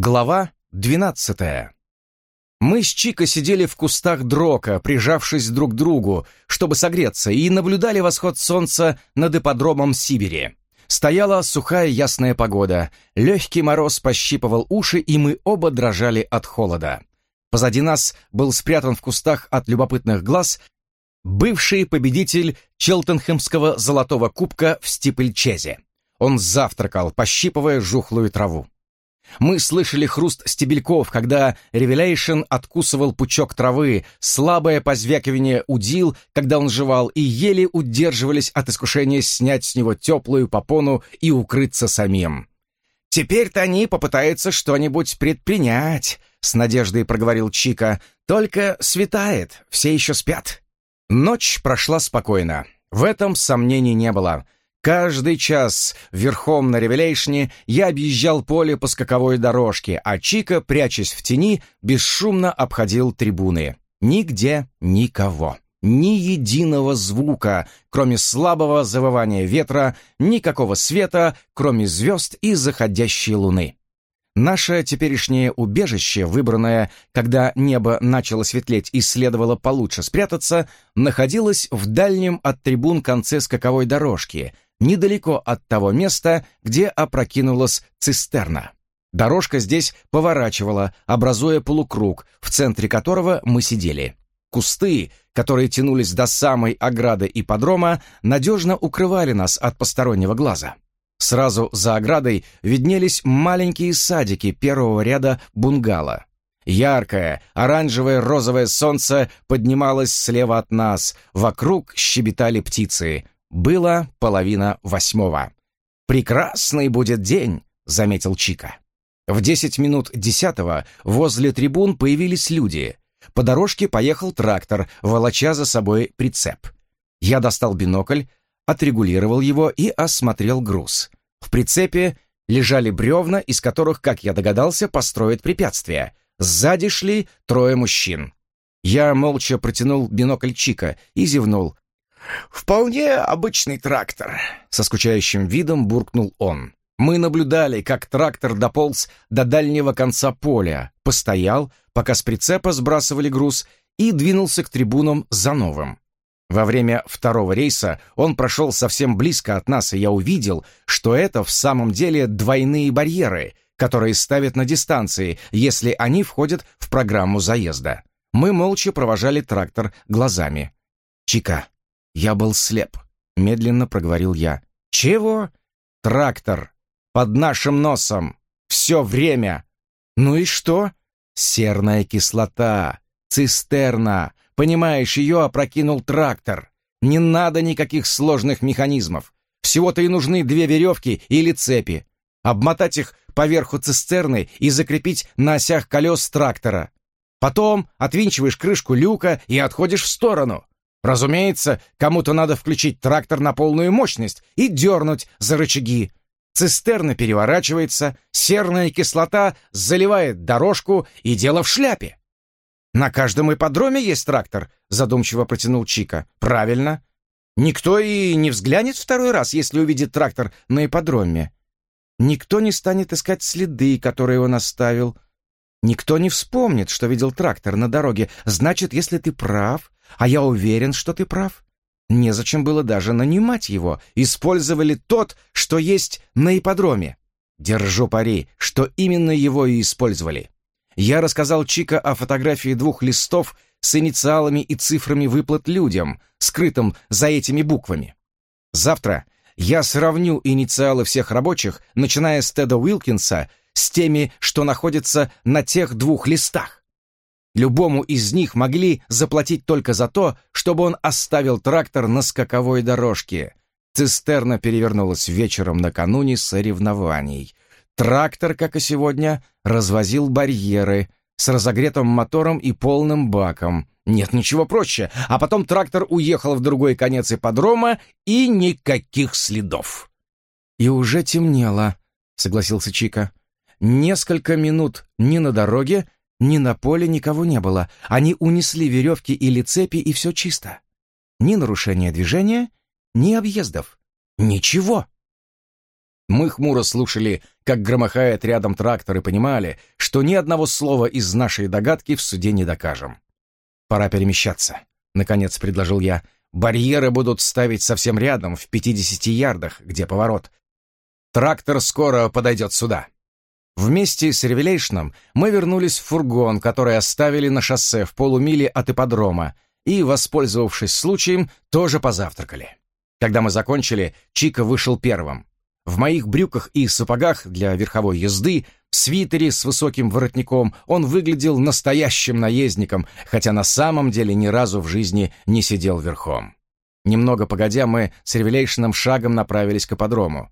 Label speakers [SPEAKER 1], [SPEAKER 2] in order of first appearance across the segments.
[SPEAKER 1] Глава двенадцатая. Мы с Чика сидели в кустах дрока, прижавшись друг к другу, чтобы согреться, и наблюдали восход солнца над ипподромом Сибири. Стояла сухая ясная погода, легкий мороз пощипывал уши, и мы оба дрожали от холода. Позади нас был спрятан в кустах от любопытных глаз бывший победитель Челтенхемского золотого кубка в Стипльчезе. Он завтракал, пощипывая жухлую траву. Мы слышали хруст стебельков, когда Ревелейшн откусывал пучок травы, слабое позвякивание удил, когда он жевал, и еле удерживались от искушения снять с него теплую попону и укрыться самим. «Теперь-то они попытаются что-нибудь предпринять», — с надеждой проговорил Чика. «Только светает, все еще спят». Ночь прошла спокойно. В этом сомнений не было. Каждый час верхом на ревелейшне я объезжал поле по скаковой дорожке, а Чика, прячась в тени, бесшумно обходил трибуны. Нигде никого. Ни единого звука, кроме слабого завывания ветра, никакого света, кроме звезд и заходящей луны. Наше теперешнее убежище, выбранное, когда небо начало светлеть и следовало получше спрятаться, находилось в дальнем от трибун конце скаковой дорожки — недалеко от того места, где опрокинулась цистерна. Дорожка здесь поворачивала, образуя полукруг, в центре которого мы сидели. Кусты, которые тянулись до самой ограды ипподрома, надежно укрывали нас от постороннего глаза. Сразу за оградой виднелись маленькие садики первого ряда бунгало. Яркое, оранжевое, розовое солнце поднималось слева от нас, вокруг щебетали птицы, было половина восьмого. «Прекрасный будет день», — заметил Чика. В десять минут десятого возле трибун появились люди. По дорожке поехал трактор, волоча за собой прицеп. Я достал бинокль, отрегулировал его и осмотрел груз. В прицепе лежали бревна, из которых, как я догадался, построят препятствия. Сзади шли трое мужчин. Я молча протянул бинокль Чика и зевнул. «Вполне обычный трактор», — со скучающим видом буркнул он. Мы наблюдали, как трактор дополз до дальнего конца поля, постоял, пока с прицепа сбрасывали груз, и двинулся к трибунам за новым. Во время второго рейса он прошел совсем близко от нас, и я увидел, что это в самом деле двойные барьеры, которые ставят на дистанции, если они входят в программу заезда. Мы молча провожали трактор глазами. «Чика, я был слеп, медленно проговорил я. Чего? Трактор. Под нашим носом. Все время. Ну и что? Серная кислота. Цистерна. Понимаешь, ее опрокинул трактор. Не надо никаких сложных механизмов. Всего-то и нужны две веревки или цепи. Обмотать их поверху цистерны и закрепить на осях колес трактора. Потом отвинчиваешь крышку люка и отходишь в сторону. Разумеется, кому-то надо включить трактор на полную мощность и дернуть за рычаги. Цистерна переворачивается, серная кислота заливает дорожку, и дело в шляпе. «На каждом ипподроме есть трактор», — задумчиво протянул Чика. «Правильно. Никто и не взглянет второй раз, если увидит трактор на ипподроме. Никто не станет искать следы, которые он оставил. Никто не вспомнит, что видел трактор на дороге. Значит, если ты прав, а я уверен, что ты прав. Незачем было даже нанимать его. Использовали тот, что есть на ипподроме. Держу пари, что именно его и использовали. Я рассказал Чика о фотографии двух листов с инициалами и цифрами выплат людям, скрытым за этими буквами. Завтра я сравню инициалы всех рабочих, начиная с Теда Уилкинса, с теми, что находятся на тех двух листах. Любому из них могли заплатить только за то, чтобы он оставил трактор на скаковой дорожке. Цистерна перевернулась вечером накануне соревнований. Трактор, как и сегодня, развозил барьеры с разогретым мотором и полным баком. Нет ничего проще. А потом трактор уехал в другой конец ипподрома, и никаких следов. «И уже темнело», — согласился Чика. «Несколько минут ни на дороге, ни на поле никого не было. Они унесли веревки или цепи, и все чисто. Ни нарушения движения, ни объездов. Ничего. Мы хмуро слушали, как громыхает рядом трактор, и понимали, что ни одного слова из нашей догадки в суде не докажем. «Пора перемещаться», — наконец предложил я. «Барьеры будут ставить совсем рядом, в 50 ярдах, где поворот. Трактор скоро подойдет сюда». Вместе с Ревелейшном мы вернулись в фургон, который оставили на шоссе в полумиле от ипподрома, и, воспользовавшись случаем, тоже позавтракали. Когда мы закончили, Чика вышел первым. В моих брюках и сапогах для верховой езды, в свитере с высоким воротником, он выглядел настоящим наездником, хотя на самом деле ни разу в жизни не сидел верхом. Немного погодя, мы с ревелейшным шагом направились к ипподрому.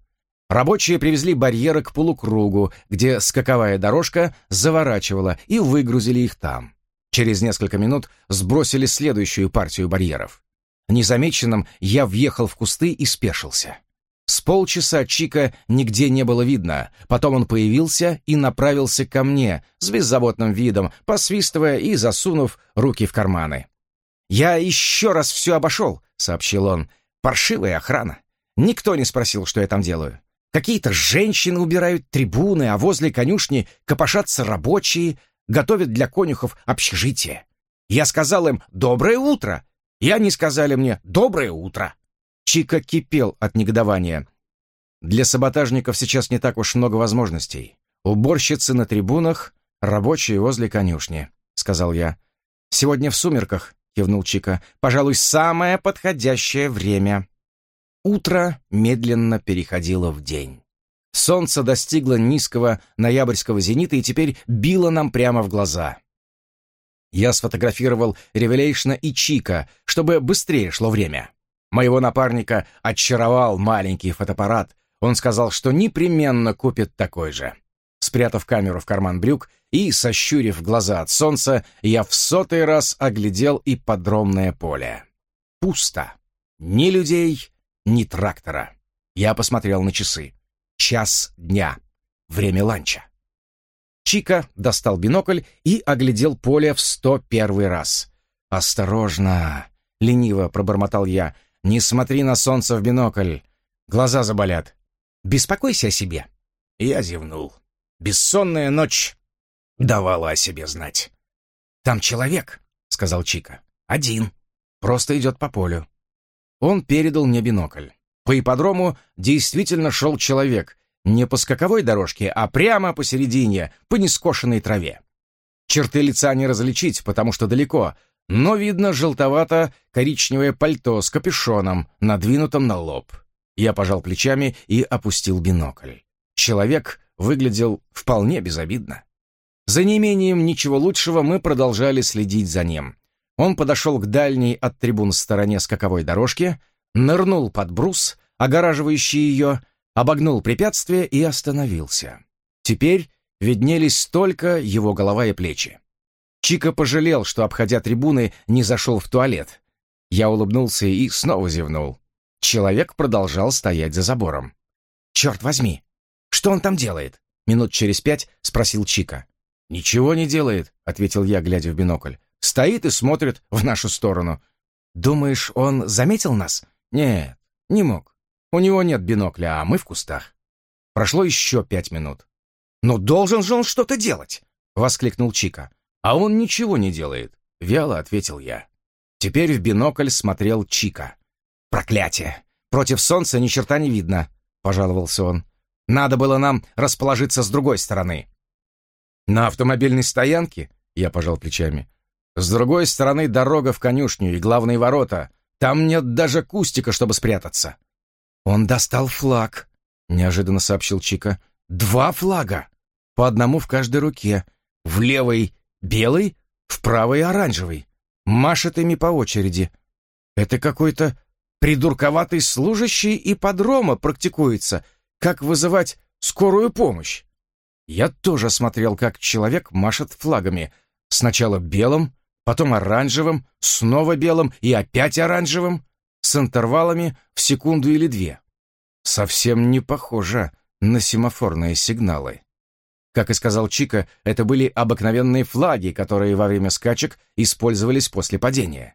[SPEAKER 1] Рабочие привезли барьеры к полукругу, где скаковая дорожка заворачивала, и выгрузили их там. Через несколько минут сбросили следующую партию барьеров. Незамеченным я въехал в кусты и спешился. С полчаса Чика нигде не было видно, потом он появился и направился ко мне с беззаботным видом, посвистывая и засунув руки в карманы. «Я еще раз все обошел», — сообщил он. «Паршивая охрана. Никто не спросил, что я там делаю. Какие-то женщины убирают трибуны, а возле конюшни копошатся рабочие, готовят для конюхов общежитие. Я сказал им «Доброе утро», и они сказали мне «Доброе утро». Чика кипел от негодования. Для саботажников сейчас не так уж много возможностей. Уборщицы на трибунах, рабочие возле конюшни, сказал я. Сегодня в сумерках, кивнул Чика, пожалуй, самое подходящее время. Утро медленно переходило в день. Солнце достигло низкого ноябрьского зенита и теперь било нам прямо в глаза. Я сфотографировал Ревелейшна и Чика, чтобы быстрее шло время. Моего напарника очаровал маленький фотоаппарат. Он сказал, что непременно купит такой же. Спрятав камеру в карман брюк и сощурив глаза от солнца, я в сотый раз оглядел и подромное поле. Пусто. Ни людей, ни трактора. Я посмотрел на часы. Час дня. Время ланча. Чика достал бинокль и оглядел поле в сто первый раз. «Осторожно!» — лениво пробормотал я. Не смотри на солнце в бинокль. Глаза заболят. Беспокойся о себе. Я зевнул. Бессонная ночь давала о себе знать. «Там человек», — сказал Чика. «Один. Просто идет по полю». Он передал мне бинокль. По ипподрому действительно шел человек. Не по скаковой дорожке, а прямо посередине, по нескошенной траве. Черты лица не различить, потому что далеко, но видно желтовато-коричневое пальто с капюшоном, надвинутым на лоб. Я пожал плечами и опустил бинокль. Человек выглядел вполне безобидно. За неимением ничего лучшего мы продолжали следить за ним. Он подошел к дальней от трибун стороне скаковой дорожки, нырнул под брус, огораживающий ее, обогнул препятствие и остановился. Теперь виднелись только его голова и плечи. Чика пожалел, что, обходя трибуны, не зашел в туалет. Я улыбнулся и снова зевнул. Человек продолжал стоять за забором. «Черт возьми! Что он там делает?» Минут через пять спросил Чика. «Ничего не делает», — ответил я, глядя в бинокль. «Стоит и смотрит в нашу сторону». «Думаешь, он заметил нас?» «Нет, не мог. У него нет бинокля, а мы в кустах». Прошло еще пять минут. «Но должен же он что-то делать!» — воскликнул Чика. «А он ничего не делает», — вяло ответил я. Теперь в бинокль смотрел Чика. «Проклятие! Против солнца ни черта не видно», — пожаловался он. «Надо было нам расположиться с другой стороны». «На автомобильной стоянке?» — я пожал плечами. «С другой стороны дорога в конюшню и главные ворота. Там нет даже кустика, чтобы спрятаться». «Он достал флаг», — неожиданно сообщил Чика. «Два флага, по одному в каждой руке. В левой Белый, в правый оранжевый. Машет ими по очереди. Это какой-то придурковатый служащий и подрома практикуется, как вызывать скорую помощь. Я тоже смотрел, как человек машет флагами. Сначала белым, потом оранжевым, снова белым и опять оранжевым, с интервалами в секунду или две. Совсем не похоже на семафорные сигналы. Как и сказал Чика, это были обыкновенные флаги, которые во время скачек использовались после падения.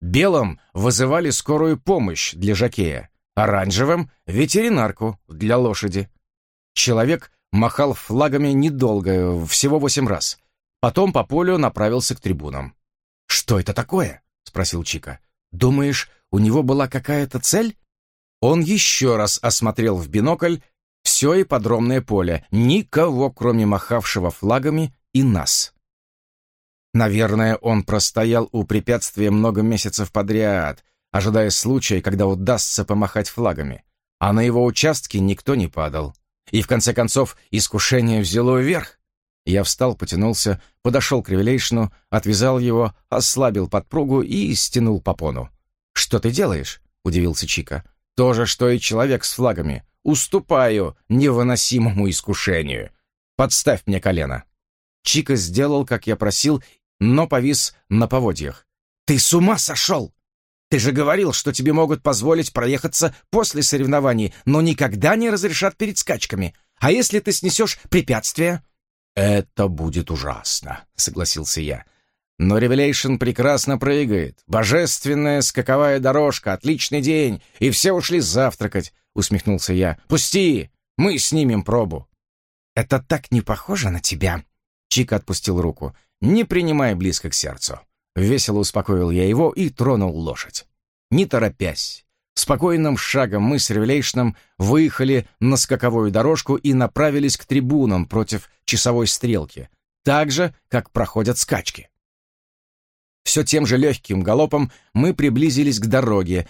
[SPEAKER 1] Белым вызывали скорую помощь для жокея, оранжевым — ветеринарку для лошади. Человек махал флагами недолго, всего восемь раз. Потом по полю направился к трибунам. «Что это такое?» — спросил Чика. «Думаешь, у него была какая-то цель?» Он еще раз осмотрел в бинокль все ипподромное поле, никого, кроме махавшего флагами и нас. Наверное, он простоял у препятствия много месяцев подряд, ожидая случая, когда удастся помахать флагами. А на его участке никто не падал. И в конце концов искушение взяло вверх. Я встал, потянулся, подошел к ревелейшну, отвязал его, ослабил подпругу и стянул попону. «Что ты делаешь?» — удивился Чика. «То же, что и человек с флагами. Уступаю невыносимому искушению. Подставь мне колено». Чика сделал, как я просил, но повис на поводьях. «Ты с ума сошел! Ты же говорил, что тебе могут позволить проехаться после соревнований, но никогда не разрешат перед скачками. А если ты снесешь препятствие?» «Это будет ужасно», — согласился я. «Но Ревелейшн прекрасно прыгает. Божественная скаковая дорожка, отличный день, и все ушли завтракать», — усмехнулся я. «Пусти, мы снимем пробу». «Это так не похоже на тебя», — Чика отпустил руку. «Не принимай близко к сердцу». Весело успокоил я его и тронул лошадь. Не торопясь, спокойным шагом мы с Ревелейшном выехали на скаковую дорожку и направились к трибунам против часовой стрелки, так же, как проходят скачки. Все тем же легким галопом мы приблизились к дороге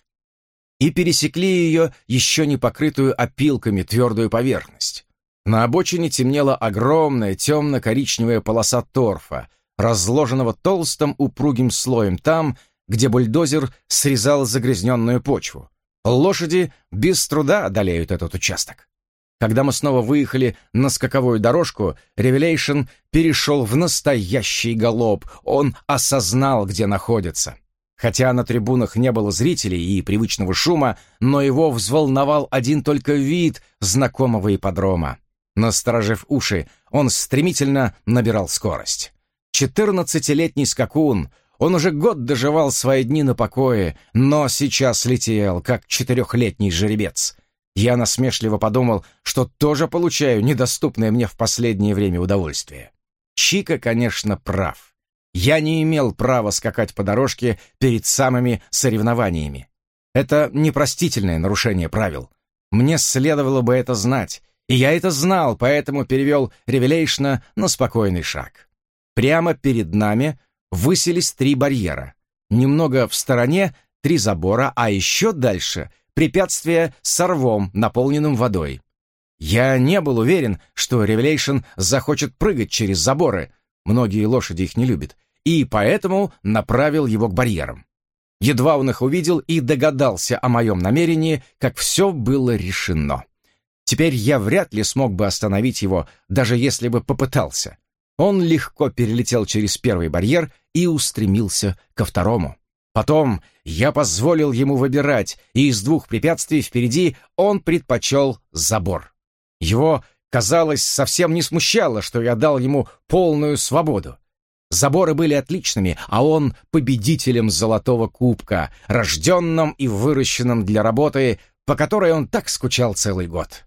[SPEAKER 1] и пересекли ее еще не покрытую опилками твердую поверхность. На обочине темнела огромная темно-коричневая полоса торфа, разложенного толстым упругим слоем там, где бульдозер срезал загрязненную почву. Лошади без труда одолеют этот участок. Когда мы снова выехали на скаковую дорожку, Ревелейшн перешел в настоящий галоп. Он осознал, где находится. Хотя на трибунах не было зрителей и привычного шума, но его взволновал один только вид знакомого ипподрома. Насторожив уши, он стремительно набирал скорость. Четырнадцатилетний скакун. Он уже год доживал свои дни на покое, но сейчас летел, как четырехлетний жеребец. Я насмешливо подумал, что тоже получаю недоступное мне в последнее время удовольствие. Чика, конечно, прав. Я не имел права скакать по дорожке перед самыми соревнованиями. Это непростительное нарушение правил. Мне следовало бы это знать, и я это знал, поэтому перевел Ревелейшна на спокойный шаг. Прямо перед нами высились три барьера. Немного в стороне три забора, а еще дальше препятствие с рвом, наполненным водой. Я не был уверен, что Ревелейшн захочет прыгать через заборы, многие лошади их не любят, и поэтому направил его к барьерам. Едва он их увидел и догадался о моем намерении, как все было решено. Теперь я вряд ли смог бы остановить его, даже если бы попытался. Он легко перелетел через первый барьер и устремился ко второму. Потом я позволил ему выбирать, и из двух препятствий впереди он предпочел забор. Его, казалось, совсем не смущало, что я дал ему полную свободу. Заборы были отличными, а он победителем золотого кубка, рожденным и выращенным для работы, по которой он так скучал целый год.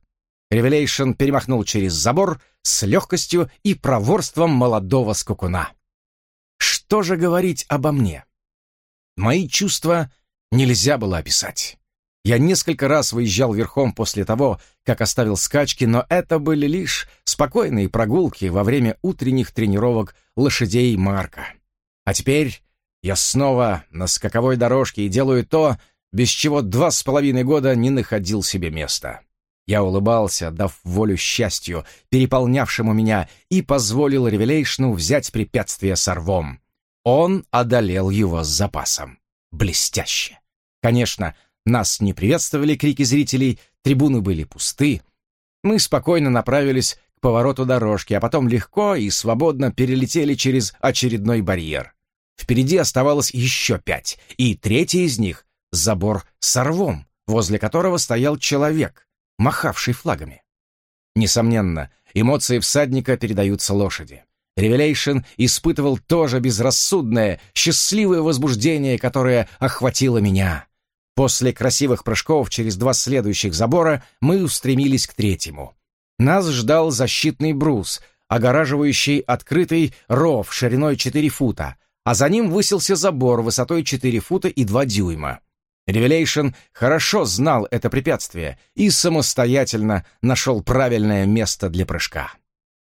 [SPEAKER 1] Ревелейшн перемахнул через забор с легкостью и проворством молодого скакуна. Что же говорить обо мне? Мои чувства нельзя было описать. Я несколько раз выезжал верхом после того, как оставил скачки, но это были лишь спокойные прогулки во время утренних тренировок лошадей Марка. А теперь я снова на скаковой дорожке и делаю то, без чего два с половиной года не находил себе места. Я улыбался, дав волю счастью, переполнявшему меня, и позволил Ревелейшну взять препятствие с рвом. Он одолел его с запасом. Блестяще. Конечно, нас не приветствовали крики зрителей, трибуны были пусты. Мы спокойно направились к повороту дорожки, а потом легко и свободно перелетели через очередной барьер. Впереди оставалось еще пять, и третий из них — забор с рвом, возле которого стоял человек махавший флагами. Несомненно, эмоции всадника передаются лошади. Ревелейшн испытывал то же безрассудное, счастливое возбуждение, которое охватило меня. После красивых прыжков через два следующих забора мы устремились к третьему. Нас ждал защитный брус, огораживающий открытый ров шириной 4 фута, а за ним высился забор высотой 4 фута и 2 дюйма. Ревелейшн хорошо знал это препятствие и самостоятельно нашел правильное место для прыжка.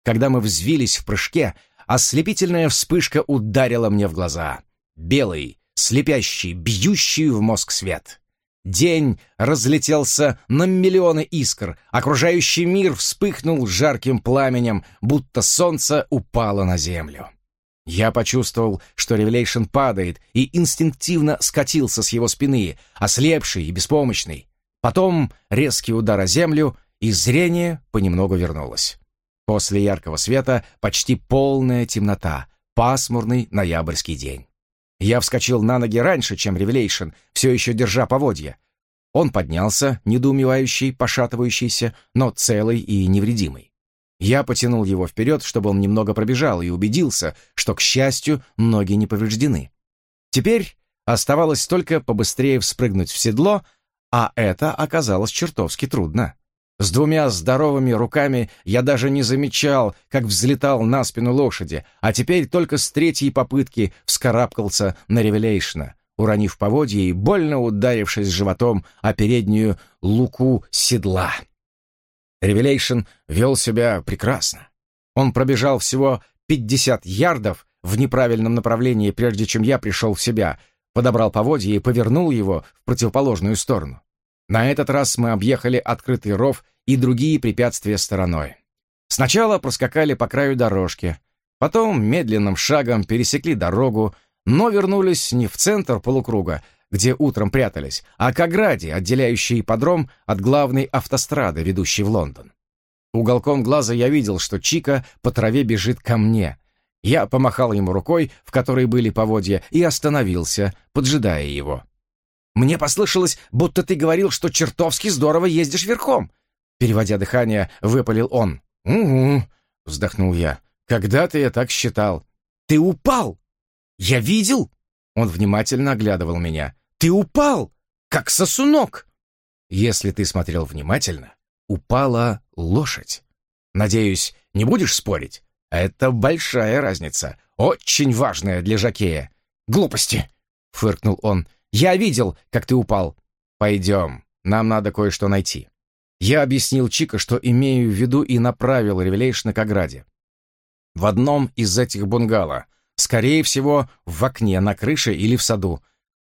[SPEAKER 1] Когда мы взвились в прыжке, ослепительная вспышка ударила мне в глаза. Белый, слепящий, бьющий в мозг свет. День разлетелся на миллионы искр, окружающий мир вспыхнул жарким пламенем, будто солнце упало на землю. Я почувствовал, что Ревелейшн падает, и инстинктивно скатился с его спины, ослепший и беспомощный. Потом резкий удар о землю, и зрение понемногу вернулось. После яркого света почти полная темнота, пасмурный ноябрьский день. Я вскочил на ноги раньше, чем Ревелейшн, все еще держа поводья. Он поднялся, недоумевающий, пошатывающийся, но целый и невредимый. Я потянул его вперед, чтобы он немного пробежал, и убедился, что, к счастью, ноги не повреждены. Теперь оставалось только побыстрее вспрыгнуть в седло, а это оказалось чертовски трудно. С двумя здоровыми руками я даже не замечал, как взлетал на спину лошади, а теперь только с третьей попытки вскарабкался на Ревелейшна, уронив поводья и больно ударившись животом о переднюю луку седла. Ревелейшн вел себя прекрасно. Он пробежал всего 50 ярдов в неправильном направлении, прежде чем я пришел в себя, подобрал поводья и повернул его в противоположную сторону. На этот раз мы объехали открытый ров и другие препятствия стороной. Сначала проскакали по краю дорожки, потом медленным шагом пересекли дорогу, но вернулись не в центр полукруга, где утром прятались, а к ограде, отделяющей ипподром от главной автострады, ведущей в Лондон. Уголком глаза я видел, что Чика по траве бежит ко мне. Я помахал ему рукой, в которой были поводья, и остановился, поджидая его. Мне послышалось, будто ты говорил, что чертовски здорово ездишь верхом. Переводя дыхание, выпалил он. «Угу», — вздохнул я. «Когда-то я так считал». «Ты упал!» «Я видел!» Он внимательно оглядывал меня. «Ты упал! Как сосунок!» «Если ты смотрел внимательно, упала лошадь. Надеюсь, не будешь спорить? Это большая разница, очень важная для Жакея». «Глупости!» — фыркнул он. Я видел, как ты упал. Пойдем, нам надо кое-что найти». Я объяснил Чика, что имею в виду, и направил Ревелейшна к ограде. В одном из этих бунгало, скорее всего, в окне, на крыше или в саду.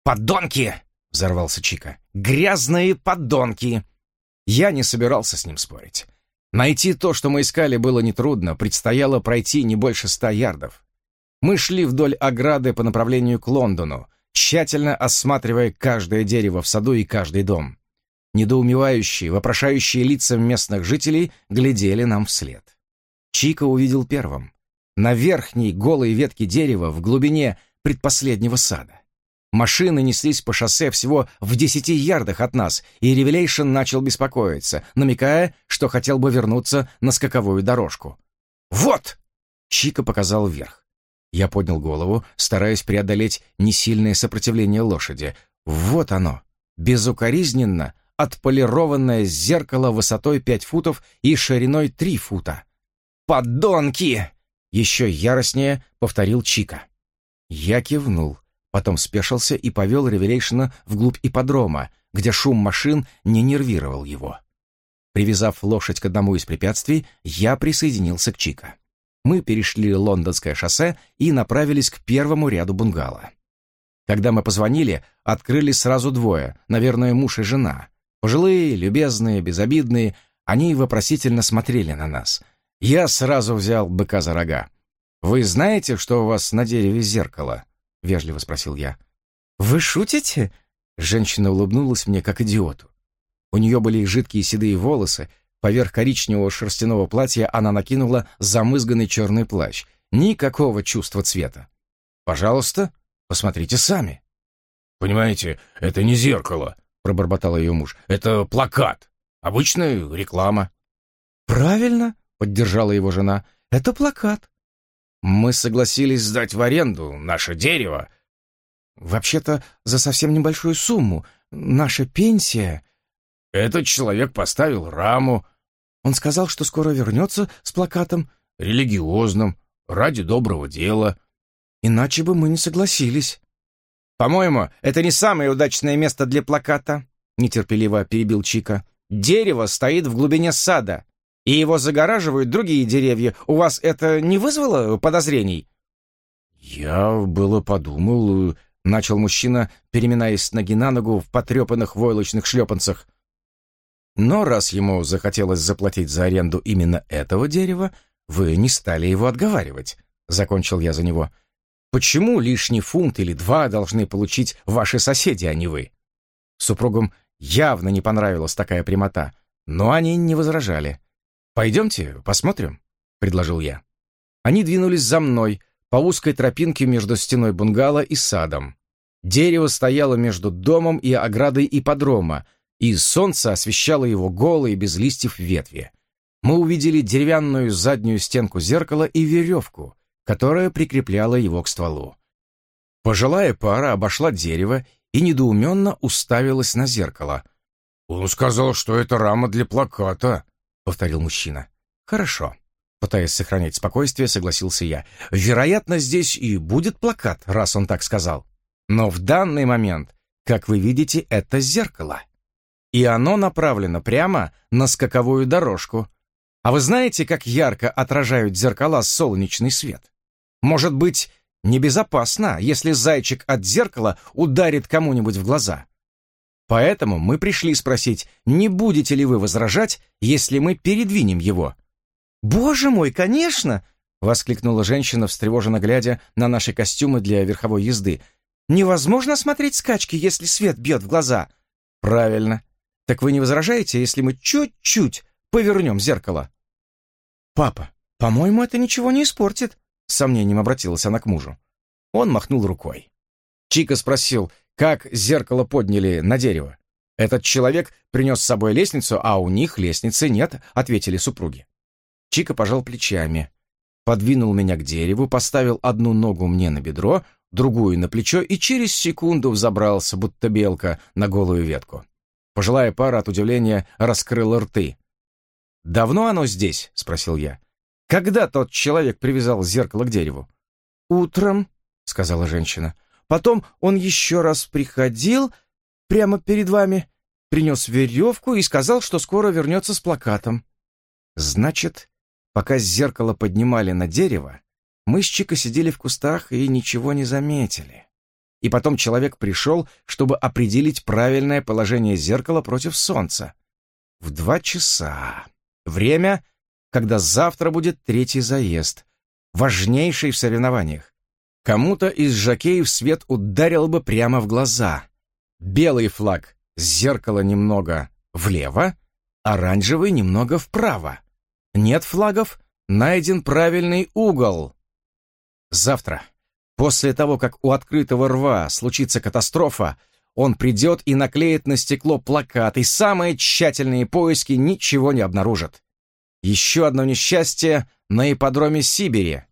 [SPEAKER 1] «Подонки!» — взорвался Чика. «Грязные подонки!» Я не собирался с ним спорить. Найти то, что мы искали, было нетрудно, предстояло пройти не больше ста ярдов. Мы шли вдоль ограды по направлению к Лондону, тщательно осматривая каждое дерево в саду и каждый дом. Недоумевающие, вопрошающие лица местных жителей глядели нам вслед. Чика увидел первым. На верхней голой ветке дерева в глубине предпоследнего сада. Машины неслись по шоссе всего в десяти ярдах от нас, и Ревелейшн начал беспокоиться, намекая, что хотел бы вернуться на скаковую дорожку. «Вот!» — Чика показал вверх. Я поднял голову, стараясь преодолеть несильное сопротивление лошади. Вот оно, безукоризненно отполированное зеркало высотой пять футов и шириной три фута. «Подонки!» — еще яростнее повторил Чика. Я кивнул, потом спешился и повел Ревелейшена вглубь ипподрома, где шум машин не нервировал его. Привязав лошадь к одному из препятствий, я присоединился к Чика мы перешли Лондонское шоссе и направились к первому ряду бунгало. Когда мы позвонили, открыли сразу двое, наверное, муж и жена. Пожилые, любезные, безобидные, они вопросительно смотрели на нас. Я сразу взял быка за рога. «Вы знаете, что у вас на дереве зеркало?» — вежливо спросил я. «Вы шутите?» Женщина улыбнулась мне, как идиоту. У нее были жидкие седые волосы, Поверх коричневого шерстяного платья она накинула замызганный черный плащ. Никакого чувства цвета. «Пожалуйста, посмотрите сами».
[SPEAKER 2] «Понимаете, это не зеркало», — пробормотал ее муж. «Это плакат. Обычная реклама».
[SPEAKER 1] «Правильно», — поддержала его жена. «Это плакат».
[SPEAKER 2] «Мы согласились сдать в аренду наше дерево».
[SPEAKER 1] «Вообще-то за совсем небольшую сумму. Наша пенсия...»
[SPEAKER 2] «Этот человек поставил раму,
[SPEAKER 1] Он сказал, что скоро вернется с плакатом.
[SPEAKER 2] Религиозным, ради доброго дела.
[SPEAKER 1] Иначе бы мы не согласились.
[SPEAKER 3] «По-моему, это не самое удачное место для плаката», — нетерпеливо перебил Чика. «Дерево стоит в глубине сада, и его загораживают другие деревья. У вас это не вызвало подозрений?»
[SPEAKER 1] «Я было подумал...» — начал мужчина, переминаясь с ноги на ногу в потрепанных войлочных шлепанцах. Но раз ему захотелось заплатить за аренду именно этого дерева, вы не стали его отговаривать, — закончил я за него. Почему лишний фунт или два должны получить ваши соседи, а не вы? Супругам явно не понравилась такая прямота, но они не возражали. «Пойдемте, посмотрим», — предложил я. Они двинулись за мной по узкой тропинке между стеной бунгало и садом. Дерево стояло между домом и оградой ипподрома, и солнце освещало его голые без листьев ветви. Мы увидели деревянную заднюю стенку зеркала и веревку, которая прикрепляла его к стволу. Пожилая пара обошла дерево и недоуменно уставилась на зеркало.
[SPEAKER 2] «Он сказал, что это рама для плаката», — повторил мужчина.
[SPEAKER 1] «Хорошо». Пытаясь сохранять спокойствие, согласился я. «Вероятно, здесь и будет плакат, раз он так сказал. Но в данный момент, как вы видите, это зеркало и оно направлено прямо на скаковую дорожку. А вы знаете, как ярко отражают зеркала солнечный свет? Может быть, небезопасно, если зайчик от зеркала ударит кому-нибудь в глаза? Поэтому мы пришли спросить, не будете ли вы возражать, если мы передвинем его? «Боже мой, конечно!» — воскликнула женщина, встревоженно глядя на наши костюмы для верховой езды. «Невозможно смотреть скачки, если свет бьет в глаза». «Правильно. Так вы не возражаете, если мы чуть-чуть повернем зеркало? Папа, по-моему, это ничего не испортит, с сомнением обратилась она к мужу. Он махнул рукой. Чика спросил, как зеркало подняли на дерево. Этот человек принес с собой лестницу, а у них лестницы нет, ответили супруги. Чика пожал плечами, подвинул меня к дереву, поставил одну ногу мне на бедро, другую на плечо и через секунду взобрался, будто белка, на голую ветку. Пожилая пара от удивления раскрыла рты. «Давно оно здесь?» — спросил я. «Когда тот человек привязал зеркало к дереву?» «Утром», — сказала женщина. «Потом он еще раз приходил прямо перед вами, принес веревку и сказал, что скоро вернется с плакатом». «Значит, пока зеркало поднимали на дерево, мы с Чикой сидели в кустах и ничего не заметили и потом человек пришел, чтобы определить правильное положение зеркала против солнца. В два часа. Время, когда завтра будет третий заезд, важнейший в соревнованиях. Кому-то из жокеев свет ударил бы прямо в глаза. Белый флаг, зеркало немного влево, оранжевый немного вправо. Нет флагов, найден правильный угол. Завтра После того, как у открытого рва случится катастрофа, он придет и наклеит на стекло плакат, и самые тщательные поиски ничего не обнаружат. Еще одно несчастье на ипподроме Сибири.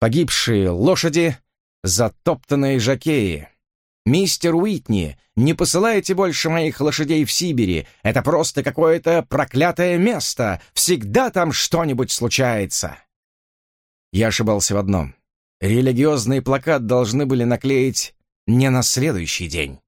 [SPEAKER 1] Погибшие лошади, затоптанные жакеи. «Мистер Уитни, не посылайте больше моих лошадей в Сибири. Это просто какое-то проклятое место. Всегда там что-нибудь случается». Я ошибался в одном. Религиозный плакат должны были наклеить не на следующий день.